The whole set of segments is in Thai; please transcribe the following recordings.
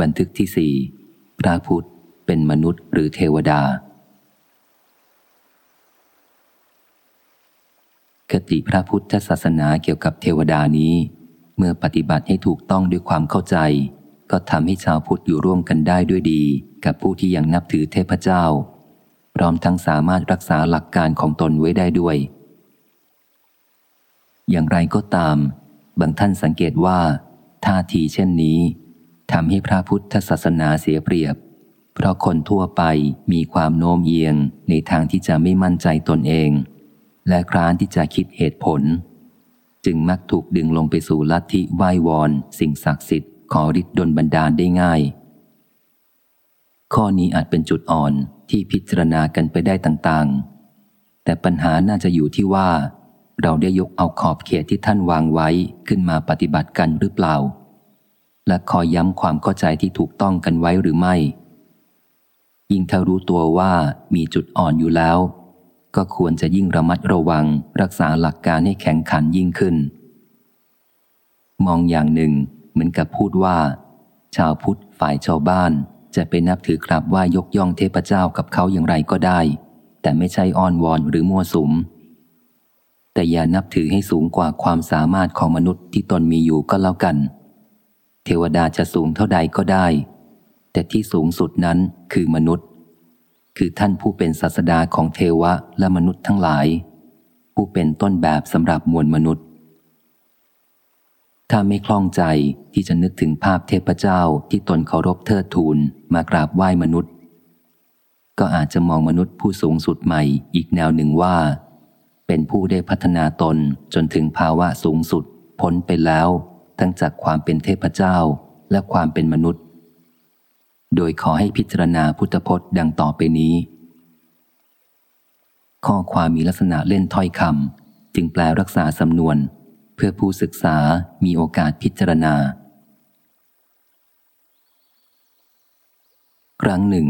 บันทึกที่สี่พระพุทธเป็นมนุษย์หรือเทวดา คติพระพุทธศาสนาเกี่ยวกับเทวดานี้ เมื่อปฏิบัติให้ถูกต้องด้วยความเข้าใจ ก็ทำให้ชาวพุทธอยู่ร่วมกันได้ด้วยดี กับผู้ที่ยังนับถือเทพเจ้า พร้อมทั้งสามารถรักษาหลักการของตนไว้ได้ด้วย อย่างไรก็ตาม บางท่านสังเกตว่าท่าทีเช่นนี้ ทำให้พระพุทธศาสนาเสียเปรียบ เพราะคนทั่วไปมีความโน้มเอียงในทางที่จะไม่มั่นใจตนเอง และคร้านที่จะคิดเหตุผล จึงมักถูกดึงลงไปสู่ลัทธิไหว้วอน สิ่งศักดิ์สิทธิ์ขอฤทธิ์ดลบันดาลได้ง่าย ข้อนี้อาจเป็นจุดอ่อนที่พิจารณากันไปได้ต่างๆ แต่ปัญหาน่าจะอยู่ที่ว่า เราได้ยกเอาขอบเขตที่ท่านวางไว้ขึ้นมาปฏิบัติกันหรือเปล่า และคอยย้ำความเข้าใจที่ถูกต้องกันไว้หรือไม่ ยิ่งถ้ารู้ตัวว่ามีจุดอ่อนอยู่แล้ว ก็ควรจะยิ่งระมัดระวังรักษาหลักการให้แข็งขันยิ่งขึ้น มองอย่างหนึ่งเหมือนกับพูดว่า ชาวพุทธฝ่ายชาวบ้านจะไปนับถือกราบไหว่ายกย่องเทพเจ้ากับเขาอย่างไรก็ได้ แต่ไม่ใช่อ้อนวอนหรือมั่วสุม แต่อย่านับถือให้สูงกว่าความสามารถของมนุษย์ที่ตนมีอยู่ก็แล้วกัน เทวดาจะสูงเท่าใดก็ได้ แต่ที่สูงสุดนั้นคือมนุษย์ คือท่านผู้เป็นศาสดาของเทวะและมนุษย์ทั้งหลาย ผู้เป็นต้นแบบสำหรับมวลมนุษย์ ถ้าไม่คล่องใจที่จะนึกถึงภาพเทพเจ้าที่ตนเคารพเทิดทูนมากราบไหว้มนุษย์ ก็อาจจะมองมนุษย์ผู้สูงสุดใหม่อีกแนวหนึ่งว่า เป็นผู้ได้พัฒนาตนจนถึงภาวะสูงสุดพ้นไปแล้ว ทั้งจากความเป็นเทพเจ้าและความเป็นมนุษย์ โดยขอให้พิจารณาพุทธพจน์ดังต่อไปนี้ ข้อความมีลักษณะเล่นถ้อยคำจึงแปลรักษาสำนวน เพื่อผู้ศึกษามีโอกาสพิจารณา ครั้งหนึ่ง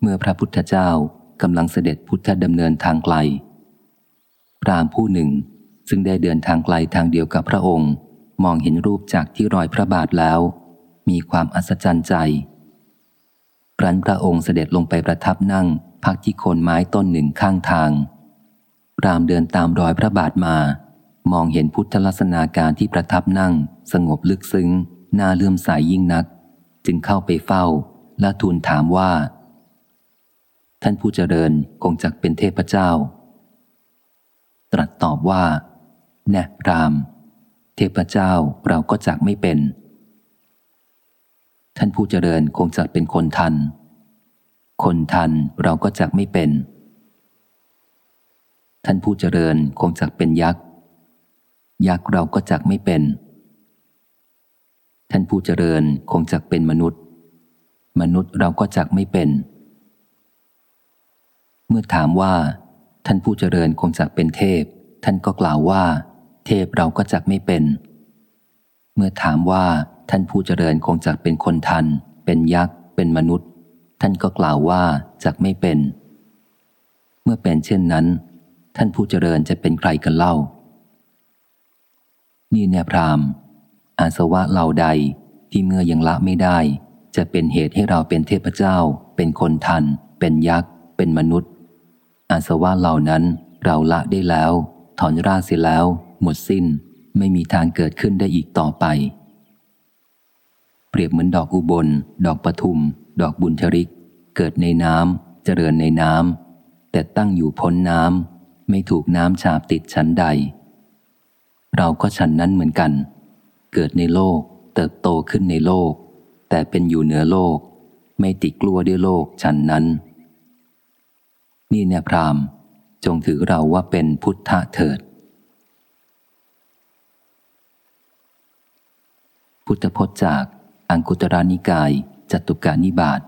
เมื่อพระพุทธเจ้ากำลังเสด็จพุทธดำเนินทางไกลพรามผู้หนึ่งซึ่งได้เดินทางไกลทางเดียวกับพระองค์ มองเห็นรูปจากที่รอยพระบาทแล้ว มีความอัศจรรย์ใจครั้นพระองค์เสด็จลงไปประทับนั่ง พักที่โคนไม้ต้นหนึ่งข้างทางรามเดินตามรอยพระบาทมา มองเห็นพุทธลักษณะการที่ประทับนั่ง สงบลึกซึ้งน่าเลื่อมใสยยิ่งนัก จึงเข้าไปเฝ้า และทูลถามว่า ท่านผู้เจริญคงจักเป็นเทพเจ้า ตรัสตอบว่า แน่ราม เทพเจ้าเราก็จักไม่เป็น ท่านผู้เจริญคงจักเป็นคนทัน คนทันเราก็จักไม่เป็น ท่านผู้เจริญคงจักเป็นยักษ์ ยักษ์เราก็จักไม่เป็น ท่านผู้เจริญคงจักเป็นมนุษย์ มนุษย์เราก็จักไม่เป็น เมื่อถามว่า ท่านผู้เจริญคงจักเป็นเทพ ท่านก็กล่าวว่า เทพเราก็จักไม่เป็น เมื่อถามว่าท่านผู้เจริญคงจักเป็นคนทัน เป็นยักษ์ เป็นมนุษย์ ท่านก็กล่าวว่าจักไม่เป็น เมื่อเป็นเช่นนั้น ท่านผู้เจริญจะเป็นใครกันเล่า นี่แนพรามอาสวะเหล่าใดที่เมื่อยังละไม่ได้ จะเป็นเหตุให้เราเป็นเทพเจ้า เป็นคนทัน เป็นยักษ์ เป็นมนุษย์ อาสวะเหล่านั้นเราละได้แล้ว ถอนรากเสียแล้ว หมดสิ้นไม่มีทางเกิดขึ้นได้อีกต่อไป เปรียบเหมือนดอกอุบล ดอกปทุม ดอกบุญชริก เกิดในน้ำเจริญในน้ำแต่ตั้งอยู่พ้นน้ำไม่ถูกน้ำฉาบติดชั้นใด เราก็ฉันนั้นเหมือนกัน เกิดในโลก เติบโตขึ้นในโลก แต่เป็นอยู่เหนือโลก ไม่ติดกลัวด้วยโลกฉันนั้น นี่เนี่ยพรามจงถือเราว่าเป็นพุทธะเถิด พุทธพจน์จาก อังคุตรานิกายจตุการนิบาต